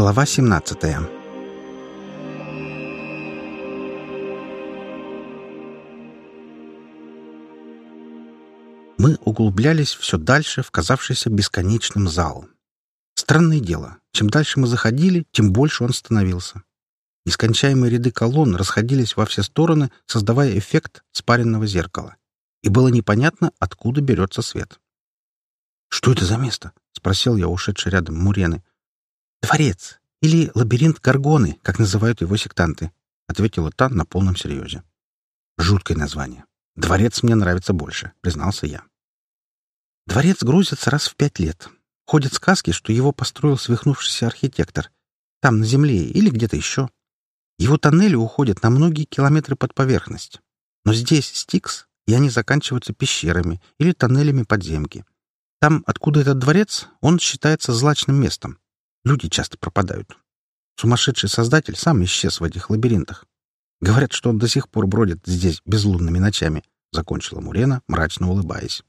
Глава 17 Мы углублялись все дальше в казавшийся бесконечным зал. Странное дело, чем дальше мы заходили, тем больше он становился. Нескончаемые ряды колонн расходились во все стороны, создавая эффект спаренного зеркала. И было непонятно, откуда берется свет. «Что это за место?» — спросил я ушедший рядом Мурены. «Дворец. Или лабиринт Гаргоны, как называют его сектанты», — ответила та на полном серьезе. «Жуткое название. Дворец мне нравится больше», — признался я. Дворец грузится раз в пять лет. Ходят сказки, что его построил свихнувшийся архитектор. Там, на земле или где-то еще. Его тоннели уходят на многие километры под поверхность. Но здесь Стикс, и они заканчиваются пещерами или тоннелями подземки. Там, откуда этот дворец, он считается злачным местом. Люди часто пропадают. Сумасшедший создатель сам исчез в этих лабиринтах. Говорят, что он до сих пор бродит здесь безлунными ночами, — закончила Мурена, мрачно улыбаясь.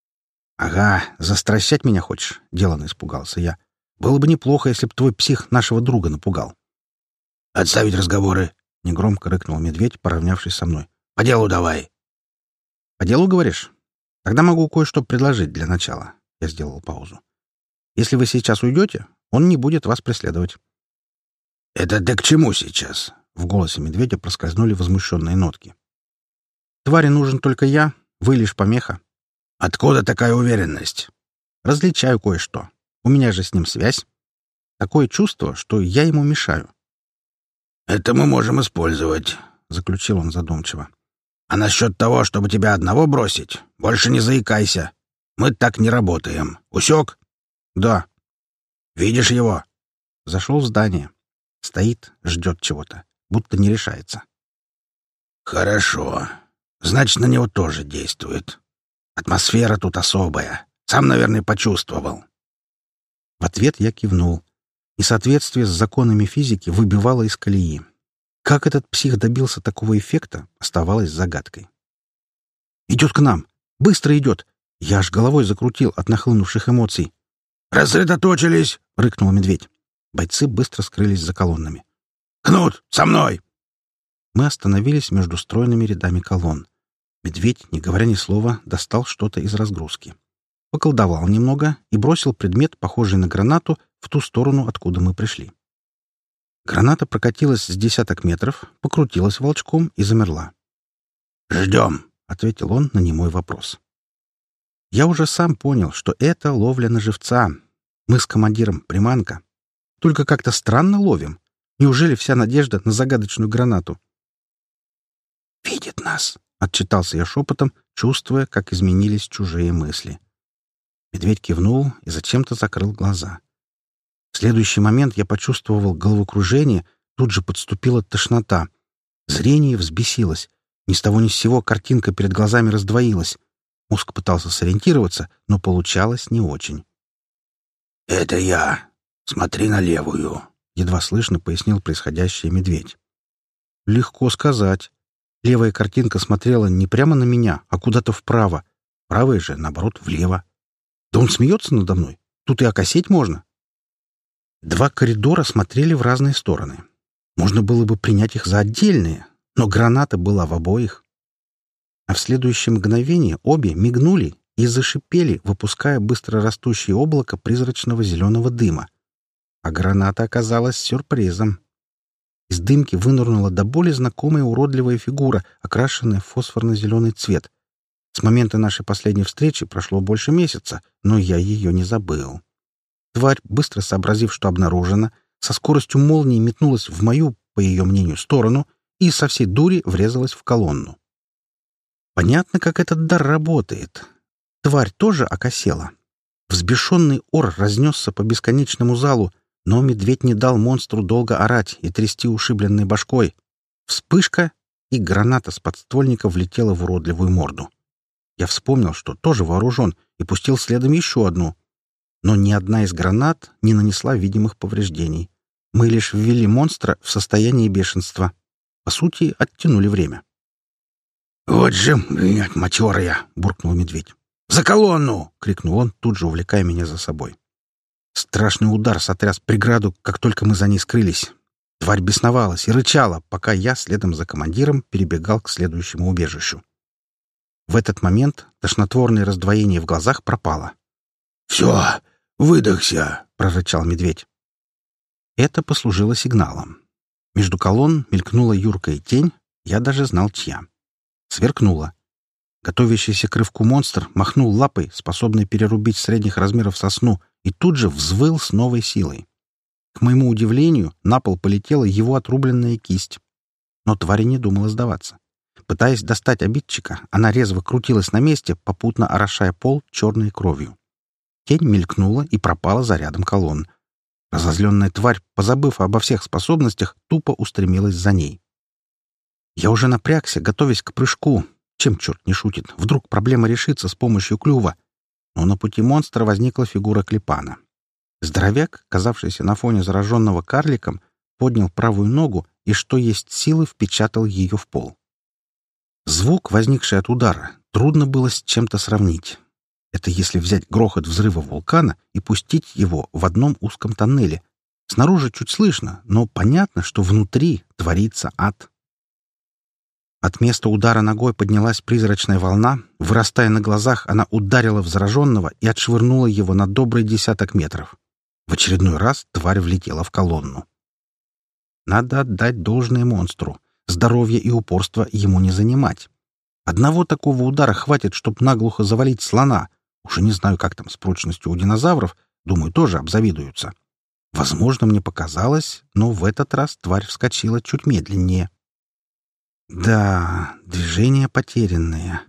— Ага, застращать меня хочешь? — деланно испугался я. — Было бы неплохо, если б твой псих нашего друга напугал. — Отставить разговоры! — негромко рыкнул медведь, поравнявшись со мной. — По делу давай! — По делу, говоришь? Тогда могу кое-что предложить для начала. Я сделал паузу. Если вы сейчас уйдете, он не будет вас преследовать. — Это ты к чему сейчас? — в голосе медведя проскользнули возмущенные нотки. — Твари нужен только я, вы лишь помеха. — Откуда такая уверенность? — Различаю кое-что. У меня же с ним связь. Такое чувство, что я ему мешаю. — Это мы можем использовать, — заключил он задумчиво. А насчет того, чтобы тебя одного бросить, больше не заикайся. Мы так не работаем. Усек? Да. Видишь его? Зашел в здание. Стоит, ждет чего-то, будто не решается. Хорошо. Значит, на него тоже действует. Атмосфера тут особая. Сам, наверное, почувствовал. В ответ я кивнул. Несоответствие с законами физики выбивало из колеи. Как этот псих добился такого эффекта, оставалось загадкой. «Идет к нам! Быстро идет!» Я аж головой закрутил от нахлынувших эмоций. «Рассредоточились!» — рыкнул медведь. Бойцы быстро скрылись за колоннами. «Кнут, со мной!» Мы остановились между стройными рядами колонн. Медведь, не говоря ни слова, достал что-то из разгрузки. Поколдовал немного и бросил предмет, похожий на гранату, в ту сторону, откуда мы пришли. Граната прокатилась с десяток метров, покрутилась волчком и замерла. «Ждем», — ответил он на немой вопрос. Я уже сам понял, что это ловля на живца. Мы с командиром приманка. Только как-то странно ловим. Неужели вся надежда на загадочную гранату? «Видит нас», — отчитался я шепотом, чувствуя, как изменились чужие мысли. Медведь кивнул и зачем-то закрыл глаза. В следующий момент я почувствовал головокружение, тут же подступила тошнота. Зрение взбесилось. Ни с того ни с сего картинка перед глазами раздвоилась. Мозг пытался сориентироваться, но получалось не очень. «Это я. Смотри на левую», — едва слышно пояснил происходящее медведь. «Легко сказать. Левая картинка смотрела не прямо на меня, а куда-то вправо. Правая же, наоборот, влево. Да он смеется надо мной. Тут и окосеть можно. Два коридора смотрели в разные стороны. Можно было бы принять их за отдельные, но граната была в обоих. А в следующее мгновение обе мигнули и зашипели, выпуская быстро растущее облако призрачного зеленого дыма. А граната оказалась сюрпризом. Из дымки вынырнула до боли знакомая уродливая фигура, окрашенная в фосфорно-зеленый цвет. С момента нашей последней встречи прошло больше месяца, но я ее не забыл. Тварь, быстро сообразив, что обнаружена, со скоростью молнии метнулась в мою, по ее мнению, сторону и со всей дури врезалась в колонну. Понятно, как этот дар работает. Тварь тоже окосела. Взбешенный ор разнесся по бесконечному залу, но медведь не дал монстру долго орать и трясти ушибленной башкой. Вспышка, и граната с подствольника влетела в уродливую морду. Я вспомнил, что тоже вооружен, и пустил следом еще одну, но ни одна из гранат не нанесла видимых повреждений. Мы лишь ввели монстра в состояние бешенства. По сути, оттянули время. «Вот же, блядь, матерая!» — буркнул медведь. «За колонну!» — крикнул он, тут же увлекая меня за собой. Страшный удар сотряс преграду, как только мы за ней скрылись. Тварь бесновалась и рычала, пока я, следом за командиром, перебегал к следующему убежищу. В этот момент тошнотворное раздвоение в глазах пропало. «Все, выдохся!» — прорычал медведь. Это послужило сигналом. Между колонн мелькнула юркая тень, я даже знал, чья. Сверкнула. Готовящийся к рывку монстр махнул лапой, способный перерубить средних размеров сосну, и тут же взвыл с новой силой. К моему удивлению, на пол полетела его отрубленная кисть. Но тварь не думала сдаваться. Пытаясь достать обидчика, она резво крутилась на месте, попутно орошая пол черной кровью. Тень мелькнула и пропала за рядом колонн. Разозленная тварь, позабыв обо всех способностях, тупо устремилась за ней. Я уже напрягся, готовясь к прыжку. Чем черт не шутит? Вдруг проблема решится с помощью клюва. Но на пути монстра возникла фигура Клепана. Здоровяк, казавшийся на фоне зараженного карликом, поднял правую ногу и, что есть силы, впечатал ее в пол. Звук, возникший от удара, трудно было с чем-то сравнить. Это если взять грохот взрыва вулкана и пустить его в одном узком тоннеле. Снаружи чуть слышно, но понятно, что внутри творится ад. От места удара ногой поднялась призрачная волна. Вырастая на глазах, она ударила в и отшвырнула его на добрый десяток метров. В очередной раз тварь влетела в колонну. Надо отдать должное монстру. Здоровье и упорство ему не занимать. Одного такого удара хватит, чтобы наглухо завалить слона. Уже не знаю, как там с прочностью у динозавров. Думаю, тоже обзавидуются. Возможно, мне показалось, но в этот раз тварь вскочила чуть медленнее. Да, движения потерянные.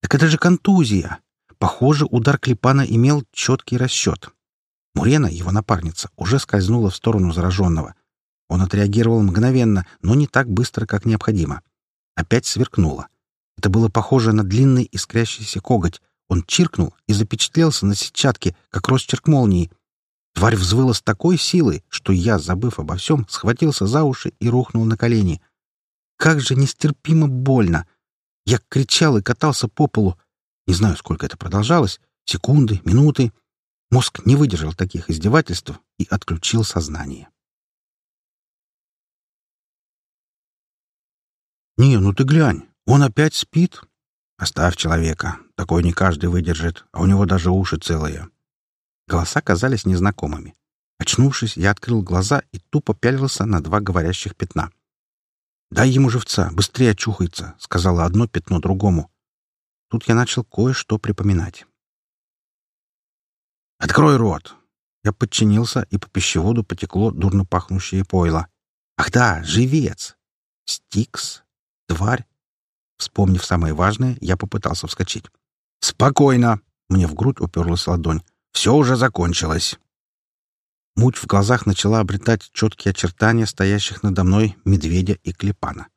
Так это же контузия. Похоже, удар Клепана имел четкий расчет. Мурена, его напарница, уже скользнула в сторону зараженного. Он отреагировал мгновенно, но не так быстро, как необходимо. Опять сверкнуло. Это было похоже на длинный искрящийся коготь. Он чиркнул и запечатлелся на сетчатке, как росчерк молнии. Тварь взвыла с такой силой, что я, забыв обо всем, схватился за уши и рухнул на колени — как же нестерпимо больно! Я кричал и катался по полу. Не знаю, сколько это продолжалось. Секунды, минуты. Мозг не выдержал таких издевательств и отключил сознание. «Не, ну ты глянь, он опять спит?» «Оставь человека. Такой не каждый выдержит, а у него даже уши целые». Голоса казались незнакомыми. Очнувшись, я открыл глаза и тупо пялился на два говорящих пятна — «Дай ему живца, быстрее очухается», — сказала одно пятно другому. Тут я начал кое-что припоминать. «Открой рот!» Я подчинился, и по пищеводу потекло дурно пахнущее пойло. «Ах да, живец!» «Стикс? Тварь?» Вспомнив самое важное, я попытался вскочить. «Спокойно!» — мне в грудь уперлась ладонь. «Все уже закончилось!» Муть в глазах начала обретать четкие очертания стоящих надо мной медведя и клепана.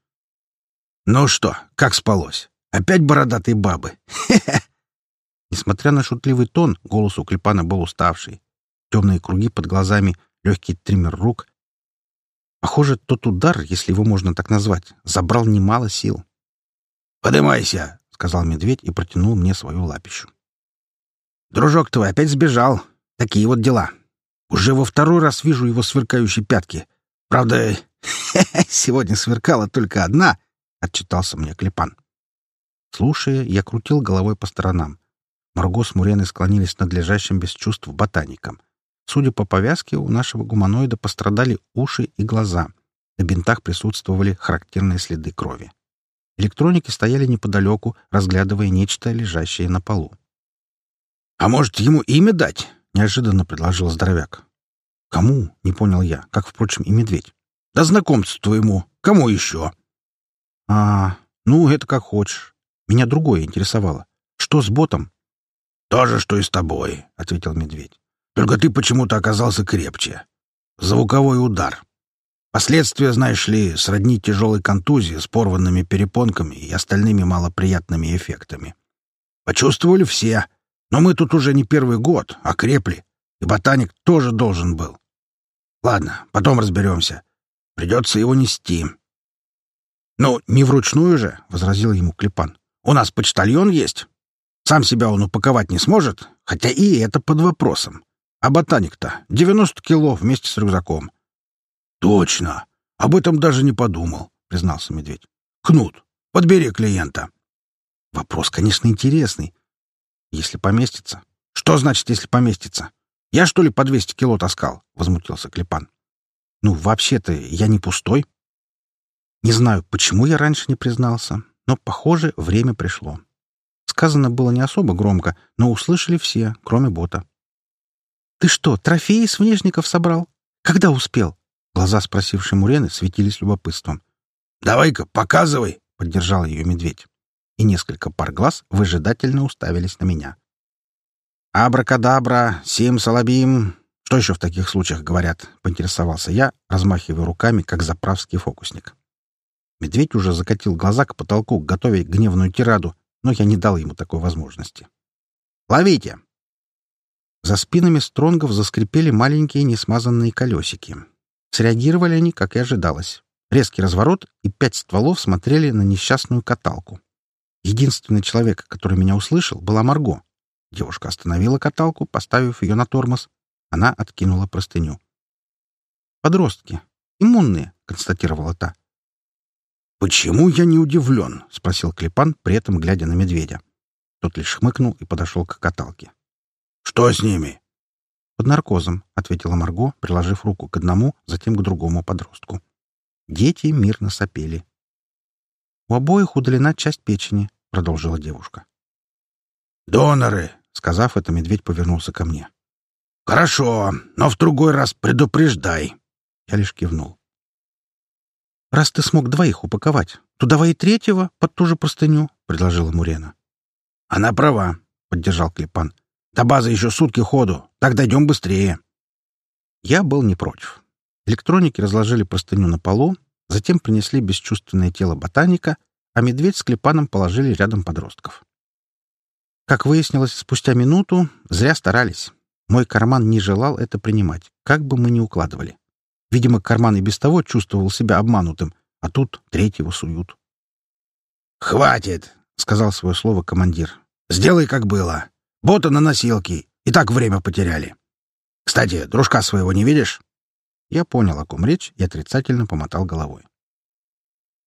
«Ну что, как спалось? Опять бородатые бабы? Хе-хе!» Несмотря на шутливый тон, голос у клепана был уставший. Темные круги под глазами, легкий триммер рук. Похоже, тот удар, если его можно так назвать, забрал немало сил. «Подымайся!» — сказал медведь и протянул мне свою лапищу. «Дружок твой опять сбежал. Такие вот дела. Уже во второй раз вижу его сверкающие пятки. Правда, сегодня сверкала только одна, — отчитался мне Клепан. Слушая, я крутил головой по сторонам. Марго с Муреной склонились над лежащим без чувств ботаником. Судя по повязке, у нашего гуманоида пострадали уши и глаза. На бинтах присутствовали характерные следы крови. Электроники стояли неподалеку, разглядывая нечто, лежащее на полу. «А может, ему имя дать?» Неожиданно предложил здоровяк. «Кому?» — не понял я, как, впрочем, и медведь. «Да знакомцу твоему. Кому еще?» «А, ну, это как хочешь. Меня другое интересовало. Что с ботом?» «То же, что и с тобой», — ответил медведь. «Только ты почему-то оказался крепче. Звуковой удар. Последствия, знаешь ли, сродни тяжелой контузии с порванными перепонками и остальными малоприятными эффектами. Почувствовали все, но мы тут уже не первый год, а крепли, и ботаник тоже должен был. Ладно, потом разберемся. Придется его нести. — Ну, не вручную же, — возразил ему Клепан. — У нас почтальон есть. Сам себя он упаковать не сможет, хотя и это под вопросом. А ботаник-то 90 кило вместе с рюкзаком. Точно. Об этом даже не подумал, признался медведь. Кнут, подбери клиента. Вопрос, конечно, интересный. Если поместится. Что значит, если поместится? Я, что ли, по 200 кило таскал? Возмутился Клепан. Ну, вообще-то, я не пустой. Не знаю, почему я раньше не признался, но, похоже, время пришло. Сказано было не особо громко, но услышали все, кроме бота. «Ты что, трофеи с внешников собрал? Когда успел?» Глаза спросившей Мурены светились любопытством. «Давай-ка, показывай!» — поддержал ее медведь. И несколько пар глаз выжидательно уставились на меня. «Абракадабра, сим салабим!» Что еще в таких случаях говорят? — поинтересовался я, размахивая руками, как заправский фокусник. Медведь уже закатил глаза к потолку, готовя гневную тираду, но я не дал ему такой возможности. «Ловите!» За спинами стронгов заскрипели маленькие несмазанные колесики. Среагировали они, как и ожидалось. Резкий разворот, и пять стволов смотрели на несчастную каталку. Единственный человек, который меня услышал, была Марго. Девушка остановила каталку, поставив ее на тормоз. Она откинула простыню. «Подростки. Иммунные», — констатировала та. «Почему я не удивлен?» — спросил Клепан, при этом глядя на медведя. Тот лишь хмыкнул и подошел к каталке. «Что с ними?» «Под наркозом», — ответила Марго, приложив руку к одному, затем к другому подростку. Дети мирно сопели. «У обоих удалена часть печени», — продолжила девушка. «Доноры!» — сказав это, медведь повернулся ко мне. «Хорошо, но в другой раз предупреждай». Я лишь кивнул. «Раз ты смог двоих упаковать, то давай и третьего под ту же простыню», — предложила Мурена. «Она права», — поддержал Клепан. «До базы еще сутки ходу. Так дойдем быстрее». Я был не против. Электроники разложили простыню на полу, затем принесли бесчувственное тело ботаника, а медведь с Клепаном положили рядом подростков. Как выяснилось спустя минуту, зря старались. Мой карман не желал это принимать, как бы мы ни укладывали. Видимо, карман и без того чувствовал себя обманутым, а тут третьего суют. «Хватит!» — сказал свое слово командир. «Сделай, как было. Бота на носилки. И так время потеряли. Кстати, дружка своего не видишь?» Я понял, о ком речь, и отрицательно помотал головой.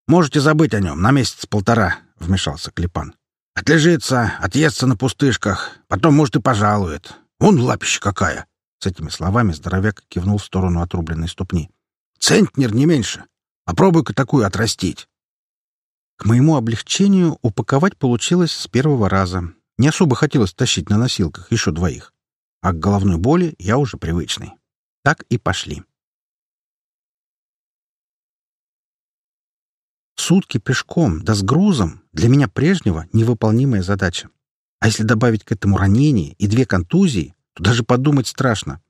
«Можете забыть о нем на месяц-полтора», — вмешался Клепан. «Отлежится, отъестся на пустышках, потом, может, и пожалует. Вон лапища какая!» С этими словами здоровяк кивнул в сторону отрубленной ступни. «Центнер не меньше. Попробуй-ка такую отрастить». К моему облегчению упаковать получилось с первого раза. Не особо хотелось тащить на носилках еще двоих. А к головной боли я уже привычный. Так и пошли. Сутки пешком, да с грузом, для меня прежнего невыполнимая задача. А если добавить к этому ранение и две контузии, то даже подумать страшно.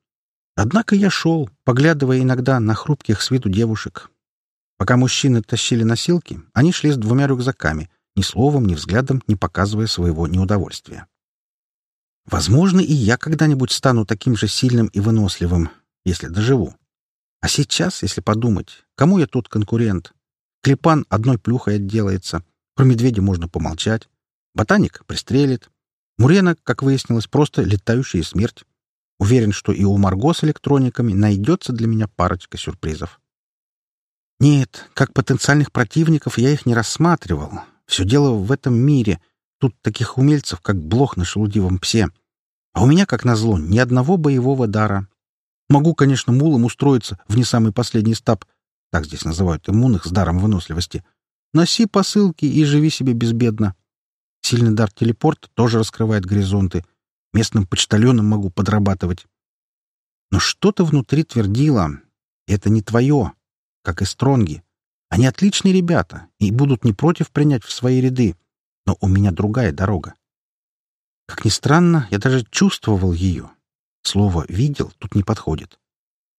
Однако я шел, поглядывая иногда на хрупких с виду девушек. Пока мужчины тащили носилки, они шли с двумя рюкзаками, ни словом, ни взглядом не показывая своего неудовольствия. Возможно, и я когда-нибудь стану таким же сильным и выносливым, если доживу. А сейчас, если подумать, кому я тут конкурент? Клепан одной плюхой отделается. Про медведя можно помолчать. Ботаник пристрелит. Мурена, как выяснилось, просто летающая смерть. Уверен, что и у Марго с электрониками найдется для меня парочка сюрпризов. Нет, как потенциальных противников я их не рассматривал. Все дело в этом мире. Тут таких умельцев, как блох на шелудивом псе. А у меня, как назло, ни одного боевого дара. Могу, конечно, мулом устроиться в не самый последний стаб, так здесь называют иммунных с даром выносливости. Носи посылки и живи себе безбедно. Сильный дар телепорт тоже раскрывает горизонты. Местным почтальоном могу подрабатывать. Но что-то внутри твердило. Это не твое, как и Стронги. Они отличные ребята и будут не против принять в свои ряды. Но у меня другая дорога. Как ни странно, я даже чувствовал ее. Слово «видел» тут не подходит.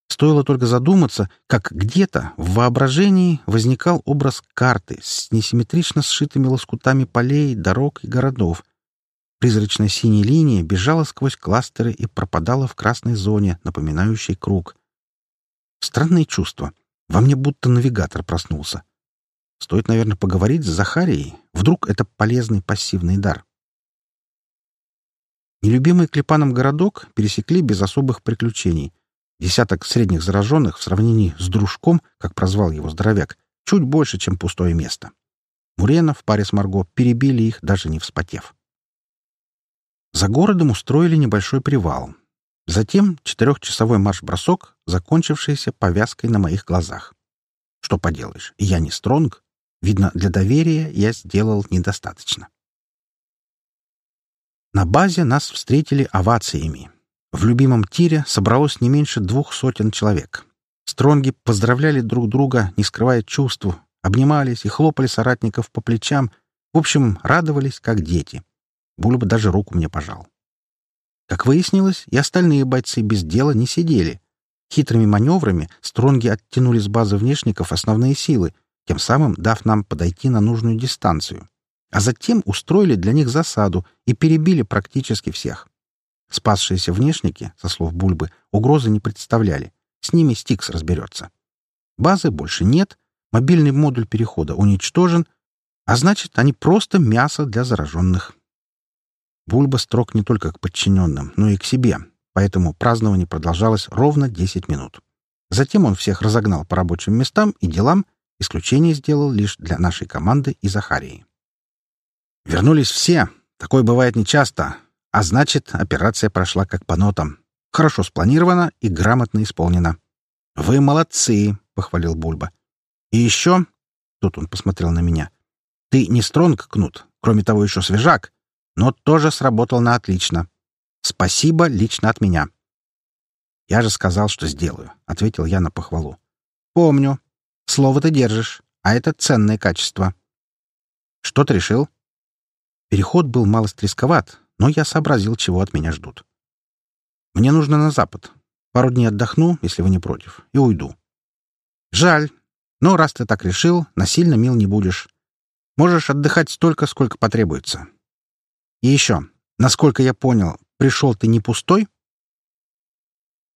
Стоило только задуматься, как где-то в воображении возникал образ карты с несимметрично сшитыми лоскутами полей, дорог и городов. Призрачная синяя линия бежала сквозь кластеры и пропадала в красной зоне, напоминающей круг. Странные чувства. Во мне будто навигатор проснулся. Стоит, наверное, поговорить с Захарией. Вдруг это полезный пассивный дар. Нелюбимый Клепаном городок пересекли без особых приключений. Десяток средних зараженных в сравнении с дружком, как прозвал его здоровяк, чуть больше, чем пустое место. Мурена в паре с Марго перебили их, даже не вспотев. За городом устроили небольшой привал. Затем четырехчасовой марш-бросок, закончившийся повязкой на моих глазах. Что поделаешь, я не стронг. Видно, для доверия я сделал недостаточно. На базе нас встретили овациями. В любимом тире собралось не меньше двух сотен человек. Стронги поздравляли друг друга, не скрывая чувств, обнимались и хлопали соратников по плечам, в общем, радовались, как дети. Бульба даже руку мне пожал. Как выяснилось, и остальные бойцы без дела не сидели. Хитрыми маневрами стронги оттянули с базы внешников основные силы, тем самым дав нам подойти на нужную дистанцию а затем устроили для них засаду и перебили практически всех. Спасшиеся внешники, со слов Бульбы, угрозы не представляли. С ними Стикс разберется. Базы больше нет, мобильный модуль перехода уничтожен, а значит, они просто мясо для зараженных. Бульба строг не только к подчиненным, но и к себе, поэтому празднование продолжалось ровно 10 минут. Затем он всех разогнал по рабочим местам и делам, исключение сделал лишь для нашей команды и Захарии. Вернулись все. Такое бывает нечасто. А значит, операция прошла как по нотам. Хорошо спланирована и грамотно исполнена. «Вы молодцы!» — похвалил Бульба. «И еще...» — тут он посмотрел на меня. «Ты не стронг, Кнут, кроме того еще свежак, но тоже сработал на отлично. Спасибо лично от меня». «Я же сказал, что сделаю», — ответил я на похвалу. «Помню. Слово ты держишь, а это ценное качество». «Что ты решил?» Переход был малость рисковат, но я сообразил, чего от меня ждут. Мне нужно на запад. Пару дней отдохну, если вы не против, и уйду. Жаль, но раз ты так решил, насильно мил не будешь. Можешь отдыхать столько, сколько потребуется. И еще, насколько я понял, пришел ты не пустой?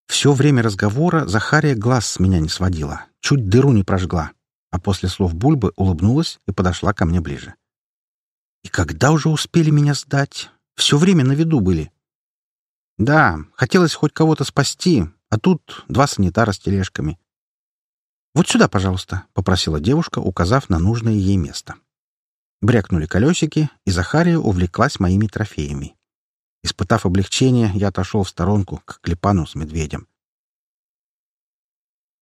Все время разговора Захария глаз с меня не сводила, чуть дыру не прожгла, а после слов Бульбы улыбнулась и подошла ко мне ближе. И когда уже успели меня сдать? Все время на виду были. Да, хотелось хоть кого-то спасти, а тут два санитара с тележками. «Вот сюда, пожалуйста», — попросила девушка, указав на нужное ей место. Брякнули колесики, и Захария увлеклась моими трофеями. Испытав облегчение, я отошел в сторонку к Клепану с медведем.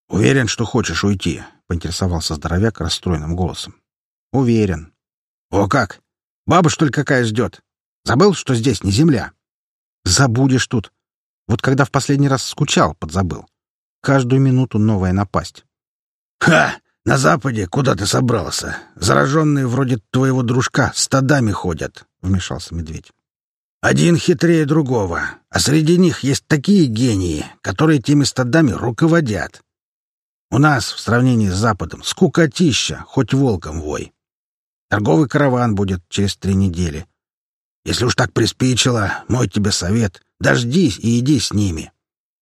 «Уверен, что хочешь уйти?» — поинтересовался здоровяк расстроенным голосом. «Уверен». «О как! Баба, что ли, какая ждет? Забыл, что здесь не земля? Забудешь тут. Вот когда в последний раз скучал, подзабыл. Каждую минуту новая напасть. Ха! На западе куда ты собрался? Зараженные вроде твоего дружка стадами ходят, — вмешался медведь. Один хитрее другого, а среди них есть такие гении, которые теми стадами руководят. У нас, в сравнении с Западом, скукотища, хоть волком вой. Торговый караван будет через три недели. Если уж так приспичило, мой тебе совет — дождись и иди с ними.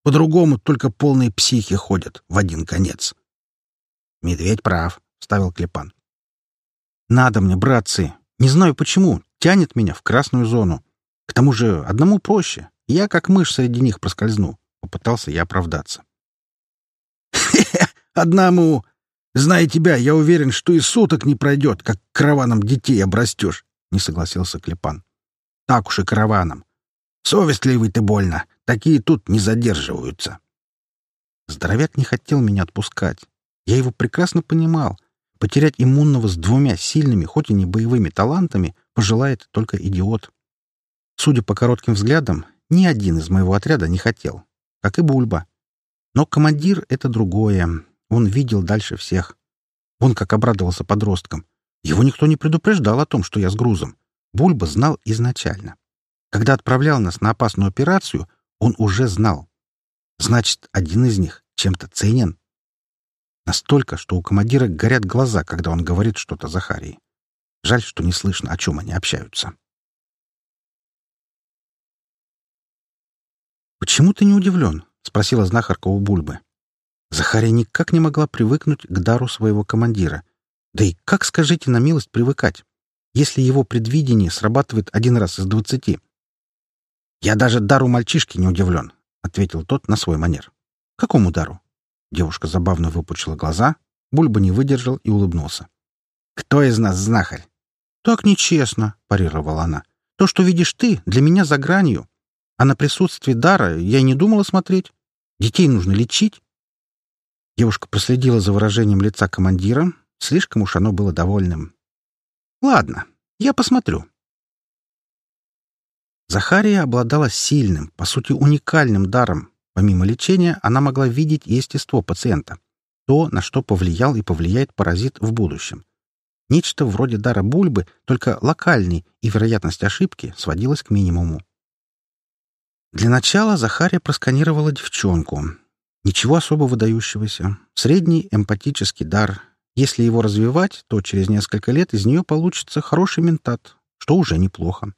По-другому только полные психи ходят в один конец. — Медведь прав, — вставил Клепан. — Надо мне, братцы. Не знаю почему, тянет меня в красную зону. К тому же одному проще. Я как мышь среди них проскользну. Попытался я оправдаться. — Одному! Зная тебя, я уверен, что и суток не пройдет, как караваном детей обрастешь, — не согласился Клепан. — Так уж и караваном. Совестливый ты больно. Такие тут не задерживаются. Здоровяк не хотел меня отпускать. Я его прекрасно понимал. Потерять иммунного с двумя сильными, хоть и не боевыми талантами, пожелает только идиот. Судя по коротким взглядам, ни один из моего отряда не хотел, как и Бульба. Но командир — это другое. Он видел дальше всех. Он как обрадовался подросткам. Его никто не предупреждал о том, что я с грузом. Бульба знал изначально. Когда отправлял нас на опасную операцию, он уже знал. Значит, один из них чем-то ценен. Настолько, что у командира горят глаза, когда он говорит что-то Захарии. Жаль, что не слышно, о чем они общаются. «Почему ты не удивлен?» — спросила знахарка у Бульбы. Захария никак не могла привыкнуть к дару своего командира. Да и как, скажите на милость, привыкать, если его предвидение срабатывает один раз из двадцати? «Я даже дару мальчишки не удивлен», — ответил тот на свой манер. «Какому дару?» Девушка забавно выпучила глаза, Бульба не выдержал и улыбнулся. «Кто из нас знахарь?» «Так нечестно», — парировала она. «То, что видишь ты, для меня за гранью. А на присутствие дара я и не думала смотреть. Детей нужно лечить». Девушка проследила за выражением лица командира. Слишком уж оно было довольным. «Ладно, я посмотрю». Захария обладала сильным, по сути, уникальным даром. Помимо лечения, она могла видеть естество пациента. То, на что повлиял и повлияет паразит в будущем. Нечто вроде дара бульбы, только локальный, и вероятность ошибки сводилась к минимуму. Для начала Захария просканировала девчонку. Ничего особо выдающегося. Средний эмпатический дар. Если его развивать, то через несколько лет из нее получится хороший ментат, что уже неплохо.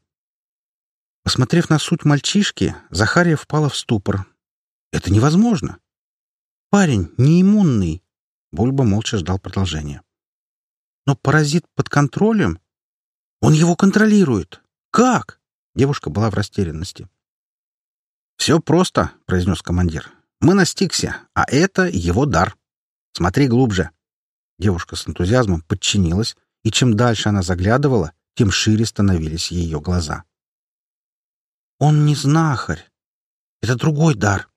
Посмотрев на суть мальчишки, Захария впала в ступор. «Это невозможно!» «Парень не иммунный!» Бульба молча ждал продолжения. «Но паразит под контролем? Он его контролирует! Как?» Девушка была в растерянности. «Все просто», — произнес командир. «Мы на а это его дар. Смотри глубже». Девушка с энтузиазмом подчинилась, и чем дальше она заглядывала, тем шире становились ее глаза. «Он не знахарь. Это другой дар.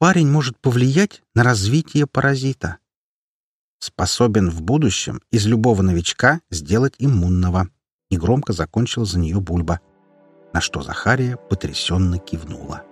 Парень может повлиять на развитие паразита. Способен в будущем из любого новичка сделать иммунного». Негромко закончил за нее Бульба на что Захария потрясенно кивнула.